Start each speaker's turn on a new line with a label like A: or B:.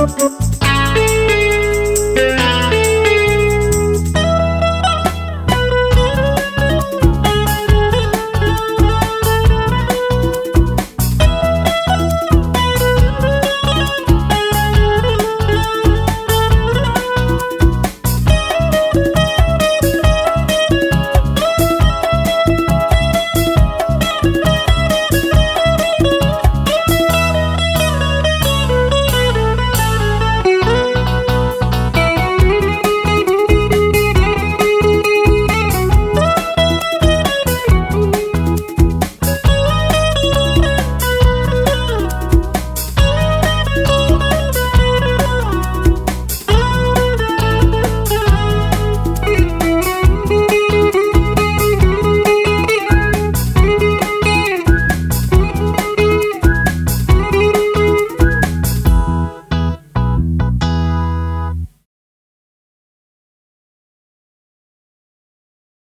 A: Música